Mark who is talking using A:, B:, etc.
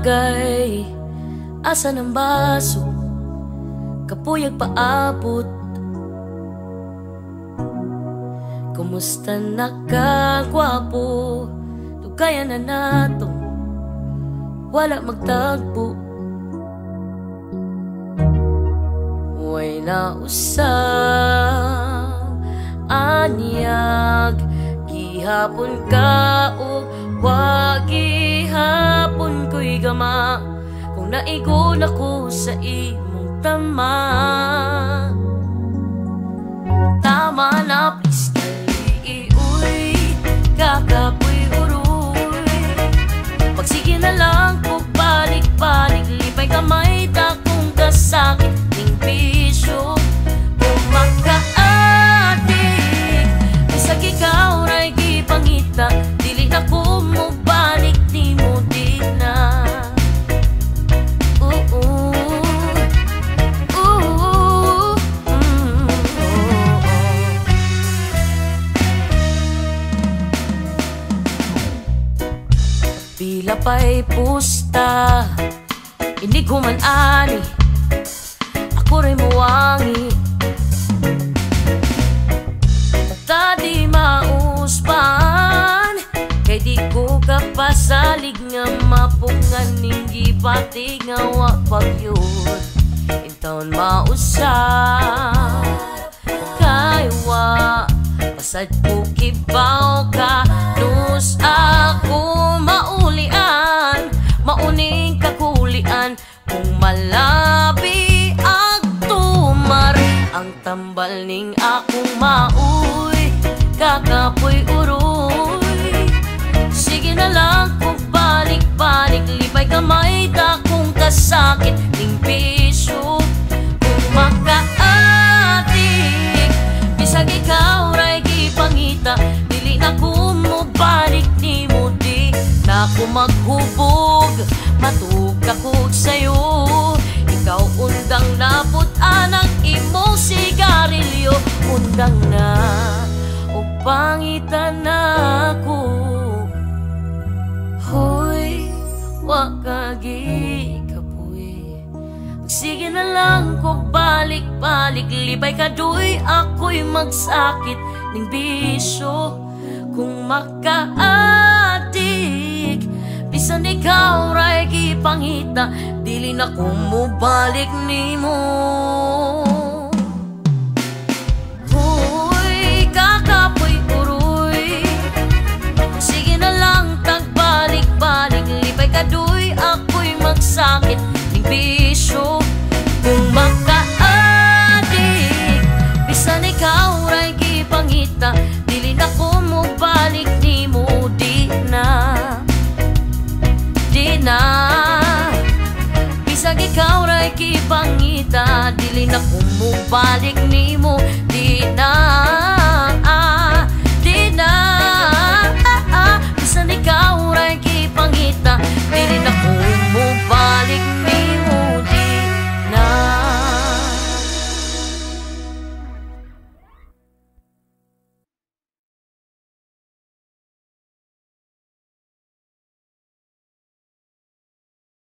A: bagay Asa ng baso? Kapuyag paabot. Kumusta na ka, gwapo? Tugaya na nato. Wala magtagpo. Way na usab Anyag. Gihapon ka o naigon ako sa imong tama pa'y pusta. Hindi ko man ani Ako rin muwangi Ta di mauspan Kay di ko kapasalig nga mapungan Ning gibatig nga wapagyod Intaon mausap Kaywa Pasad ko kibaw ka. Nus ako maulian Mauning kakulian Kung malabi ang tumar Ang tambal ning akong mauy Kakapoy uroy Sige na lang kung balik-balik Lipay kamay ta kung kasakit Ning pisyo Kung makaatik. Bisag ikaw ra'y gipangita Dili na ko mo balik ni mo di Na ko maghubog Matug ako sa'yo. Ikaw undang na putanang imong sigarilyo. Undang na o pangitan na ako. Hoy, wakagi kapoy Sige na lang kung balik-balik Libay ka doy, ako'y magsakit. Ning bisyo Kung makaadik na kumubalik ni mo. Hoy, kakapoy uroy Sige na lang tagbalik-balik Lipay ka doy, ako'y magsakit. Ning bisyo Bisan ikaw ra'y gipangita Dili na ko mo balik ni mo Di na Di na ikaw ra'y kipangita Dili na ko mo